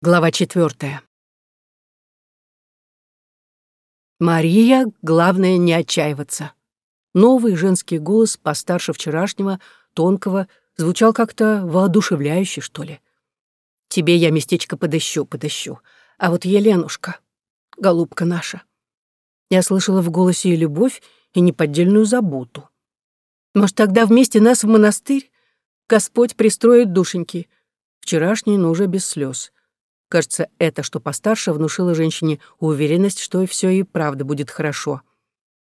Глава четвертая. Мария, главное не отчаиваться. Новый женский голос, постарше вчерашнего, тонкого, звучал как-то воодушевляюще, что ли. Тебе я местечко подыщу, подыщу. А вот Еленушка, голубка наша. Я слышала в голосе и любовь, и неподдельную заботу. Может, тогда вместе нас в монастырь? Господь пристроит душеньки. Вчерашний, но уже без слез. Кажется, это, что постарше, внушило женщине уверенность, что все и правда будет хорошо.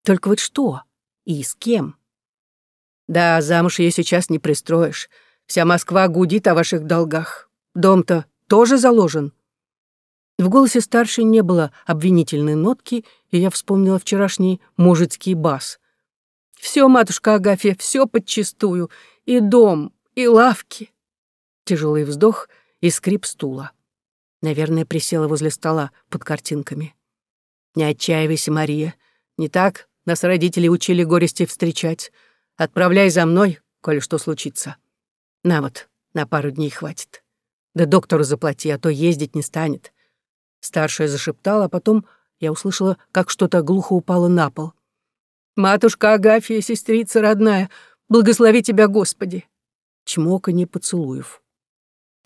Только вот что? И с кем? Да, замуж ее сейчас не пристроишь. Вся Москва гудит о ваших долгах. Дом-то тоже заложен. В голосе старшей не было обвинительной нотки, и я вспомнила вчерашний мужицкий бас. Все, матушка Агафья, все подчистую. И дом, и лавки. Тяжелый вздох и скрип стула. Наверное, присела возле стола под картинками. «Не отчаивайся, Мария. Не так нас родители учили горести встречать. Отправляй за мной, коли что случится. На вот, на пару дней хватит. Да доктору заплати, а то ездить не станет». Старшая зашептала, а потом я услышала, как что-то глухо упало на пол. «Матушка Агафья, сестрица родная, благослови тебя, Господи!» Чмоканье поцелуев.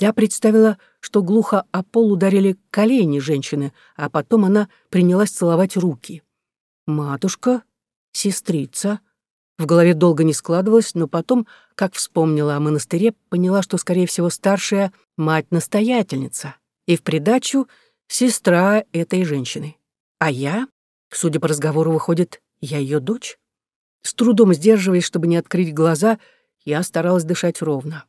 Я представила, что глухо о пол ударили колени женщины, а потом она принялась целовать руки. «Матушка? Сестрица?» В голове долго не складывалось, но потом, как вспомнила о монастыре, поняла, что, скорее всего, старшая — мать-настоятельница, и в придачу — сестра этой женщины. А я, судя по разговору, выходит, я ее дочь? С трудом сдерживаясь, чтобы не открыть глаза, я старалась дышать ровно.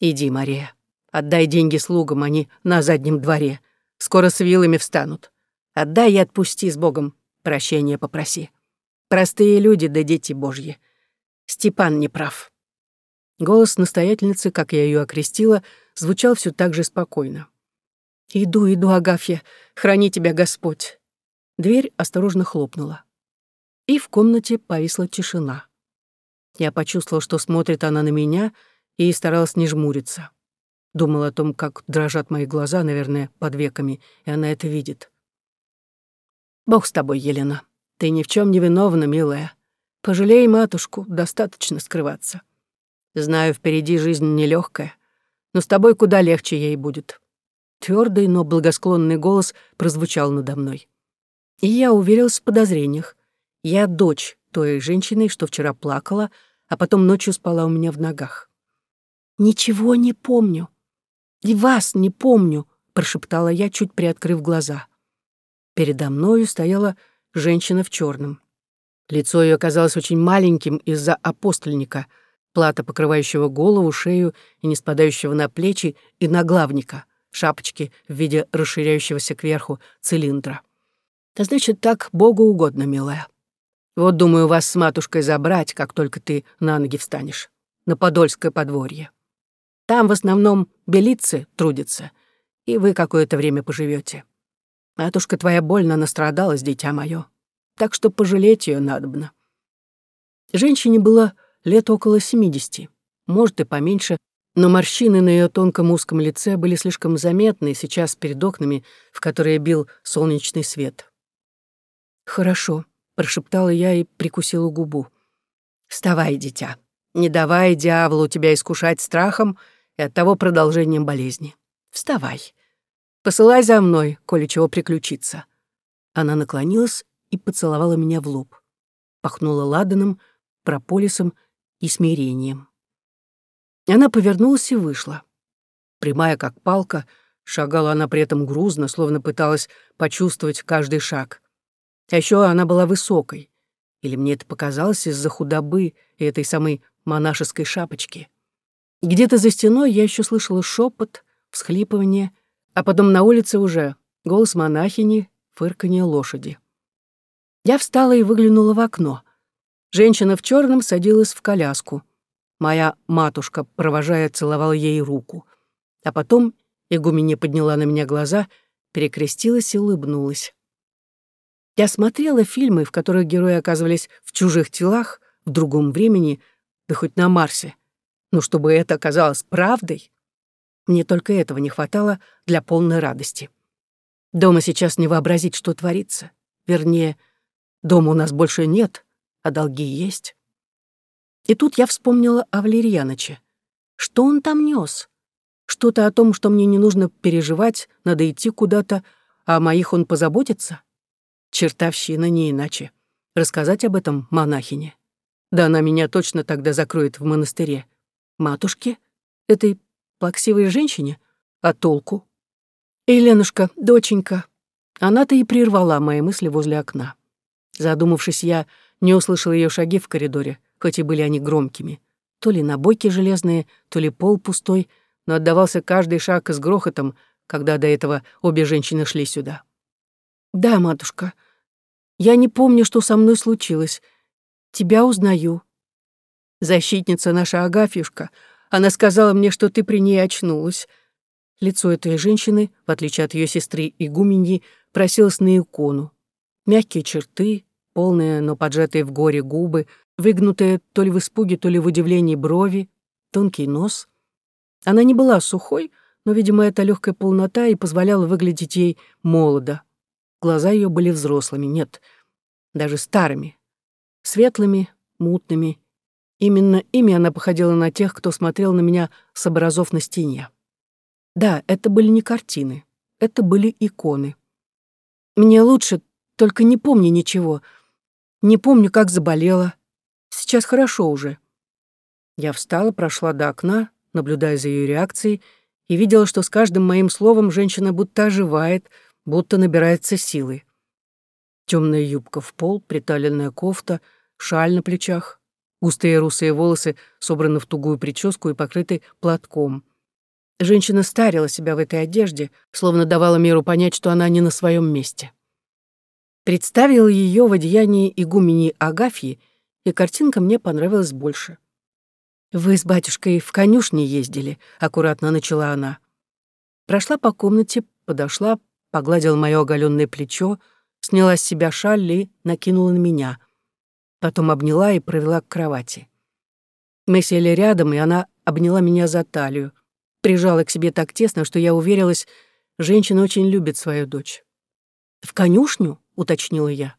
«Иди, Мария, Отдай деньги слугам, они на заднем дворе. Скоро с вилами встанут. Отдай и отпусти с Богом. Прощения попроси. Простые люди да дети Божьи. Степан не прав. Голос настоятельницы, как я ее окрестила, звучал все так же спокойно. «Иду, иду, Агафья, храни тебя Господь». Дверь осторожно хлопнула. И в комнате повисла тишина. Я почувствовал, что смотрит она на меня, и старалась не жмуриться. Думал о том, как дрожат мои глаза, наверное, под веками, и она это видит. «Бог с тобой, Елена. Ты ни в чем не виновна, милая. Пожалей матушку, достаточно скрываться. Знаю, впереди жизнь нелегкая, но с тобой куда легче ей будет». Твердый, но благосклонный голос прозвучал надо мной. И я уверился в подозрениях. Я дочь той женщины, что вчера плакала, а потом ночью спала у меня в ногах. «Ничего не помню», «И вас не помню», — прошептала я, чуть приоткрыв глаза. Передо мною стояла женщина в черном. Лицо ее оказалось очень маленьким из-за апостольника, плата, покрывающего голову, шею и не спадающего на плечи, и наглавника, шапочки в виде расширяющегося кверху цилиндра. «Да значит, так Богу угодно, милая. Вот, думаю, вас с матушкой забрать, как только ты на ноги встанешь, на Подольское подворье». Там в основном белицы трудятся, и вы какое-то время поживете. Матушка твоя больно настрадалась, дитя мое, так что пожалеть ее надобно». Женщине было лет около семидесяти, может и поменьше, но морщины на ее тонком узком лице были слишком заметны сейчас перед окнами, в которые бил солнечный свет. «Хорошо», — прошептала я и прикусила губу. «Вставай, дитя. Не давай дьяволу тебя искушать страхом и оттого продолжением болезни. Вставай. Посылай за мной, коли чего приключится». Она наклонилась и поцеловала меня в лоб. Пахнула ладаном, прополисом и смирением. Она повернулась и вышла. Прямая, как палка, шагала она при этом грузно, словно пыталась почувствовать каждый шаг. А еще она была высокой. Или мне это показалось из-за худобы и этой самой монашеской шапочки. Где-то за стеной я еще слышала шепот, всхлипывание, а потом на улице уже голос монахини, фырканье лошади. Я встала и выглянула в окно. Женщина в черном садилась в коляску. Моя матушка, провожая, целовала ей руку. А потом игуменя подняла на меня глаза, перекрестилась и улыбнулась. Я смотрела фильмы, в которых герои оказывались в чужих телах, в другом времени, да хоть на Марсе. Но чтобы это оказалось правдой, Мне только этого не хватало для полной радости. Дома сейчас не вообразить, что творится. Вернее, дома у нас больше нет, а долги есть. И тут я вспомнила о Валерьяныче. Что он там нес? Что-то о том, что мне не нужно переживать, надо идти куда-то, а о моих он позаботится? Чертовщина не иначе. Рассказать об этом монахине. Да она меня точно тогда закроет в монастыре. Матушке? Этой плаксивой женщине? А толку? Еленушка, доченька. Она-то и прервала мои мысли возле окна. Задумавшись, я не услышала ее шаги в коридоре хоть и были они громкими. То ли набойки железные, то ли пол пустой, но отдавался каждый шаг с грохотом, когда до этого обе женщины шли сюда. «Да, матушка, я не помню, что со мной случилось. Тебя узнаю. Защитница наша Агафьюшка, она сказала мне, что ты при ней очнулась». Лицо этой женщины, в отличие от ее сестры Игуменьи, просилось на икону. Мягкие черты, полные, но поджатые в горе губы, выгнутые то ли в испуге, то ли в удивлении брови, тонкий нос. Она не была сухой, но, видимо, эта легкая полнота и позволяла выглядеть ей молодо. Глаза ее были взрослыми, нет, даже старыми, светлыми, мутными. Именно ими она походила на тех, кто смотрел на меня с образов на стене. Да, это были не картины, это были иконы. Мне лучше, только не помню ничего. Не помню, как заболела, Сейчас хорошо уже». Я встала, прошла до окна, наблюдая за ее реакцией, и видела, что с каждым моим словом женщина будто оживает, будто набирается силы. Темная юбка в пол, приталенная кофта, шаль на плечах, густые русые волосы собраны в тугую прическу и покрыты платком. Женщина старила себя в этой одежде, словно давала миру понять, что она не на своем месте. Представила ее в одеянии игумени Агафьи — и картинка мне понравилась больше. «Вы с батюшкой в конюшне ездили», — аккуратно начала она. Прошла по комнате, подошла, погладила моё оголённое плечо, сняла с себя шаль и накинула на меня. Потом обняла и провела к кровати. Мы сели рядом, и она обняла меня за талию, прижала к себе так тесно, что я уверилась, женщина очень любит свою дочь. «В конюшню?» — уточнила я.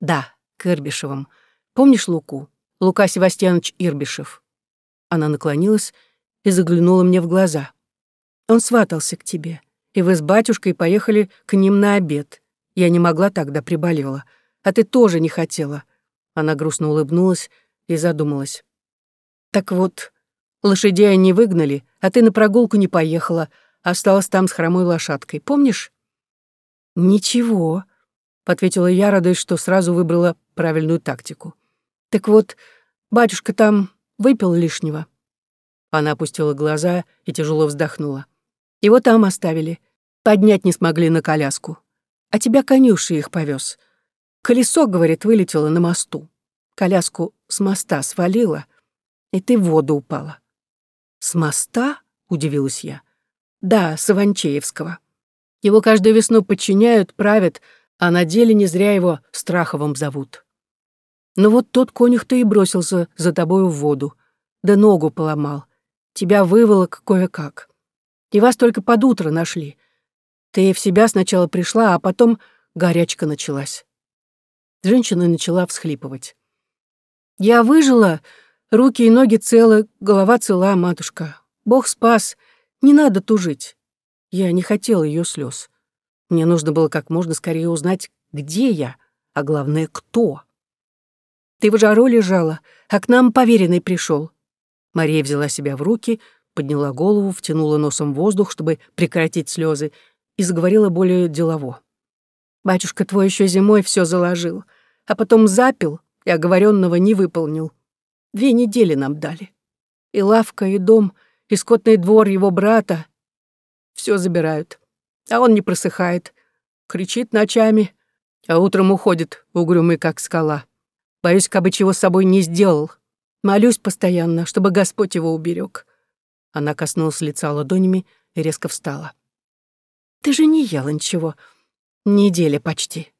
«Да, к Ирбишевым. Помнишь Луку? Лука Севастьянович Ирбишев?» Она наклонилась и заглянула мне в глаза. «Он сватался к тебе, и вы с батюшкой поехали к ним на обед. Я не могла тогда, приболела. А ты тоже не хотела». Она грустно улыбнулась и задумалась. «Так вот, лошадей они выгнали, а ты на прогулку не поехала, осталась там с хромой лошадкой. Помнишь?» «Ничего», — ответила я, радуясь, что сразу выбрала правильную тактику. Так вот, батюшка там выпил лишнего. Она опустила глаза и тяжело вздохнула. Его там оставили. Поднять не смогли на коляску. А тебя конюши их повез. Колесо, говорит, вылетело на мосту. Коляску с моста свалило, и ты в воду упала. С моста? Удивилась я. Да, с Иванчеевского. Его каждую весну подчиняют, правят, а на деле не зря его Страховым зовут. Но вот тот конюх-то и бросился за тобою в воду, да ногу поломал. Тебя выволок кое-как. И вас только под утро нашли. Ты в себя сначала пришла, а потом горячка началась. Женщина начала всхлипывать. «Я выжила, руки и ноги целы, голова цела, матушка. Бог спас, не надо тужить». Я не хотела ее слез. Мне нужно было как можно скорее узнать, где я, а главное, кто. Ты в жару лежала, а к нам поверенный пришел. Мария взяла себя в руки, подняла голову, втянула носом воздух, чтобы прекратить слезы, и заговорила более делово. «Батюшка твой еще зимой все заложил, а потом запил и оговоренного не выполнил. Две недели нам дали. И лавка, и дом, и скотный двор его брата все забирают. А он не просыхает, кричит ночами, а утром уходит, угрюмый как скала. Боюсь, кабы чего с собой не сделал. Молюсь постоянно, чтобы Господь его уберег. Она коснулась лица ладонями и резко встала. «Ты же не ела ничего. Неделя почти.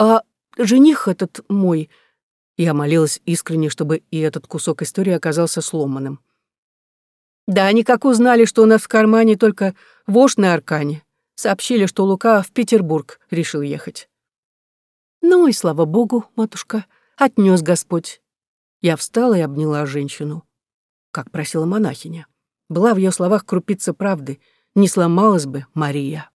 А жених этот мой...» Я молилась искренне, чтобы и этот кусок истории оказался сломанным. Да, они как узнали, что у нас в кармане только вошь на аркане. Сообщили, что Лука в Петербург решил ехать. Ну и слава богу, матушка, отнес Господь. Я встала и обняла женщину, как просила монахиня. Была в ее словах крупица правды, не сломалась бы Мария.